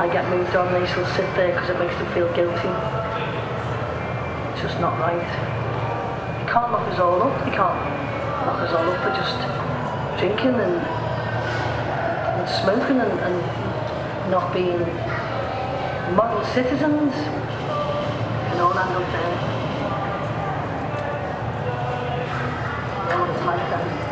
I get moved on, they still sit there because it makes them feel guilty. It's just not right. You can't lock us all up. You can't lock us all up for just drinking and, and smoking and, and not being model citizens. You know, and up there. Like that.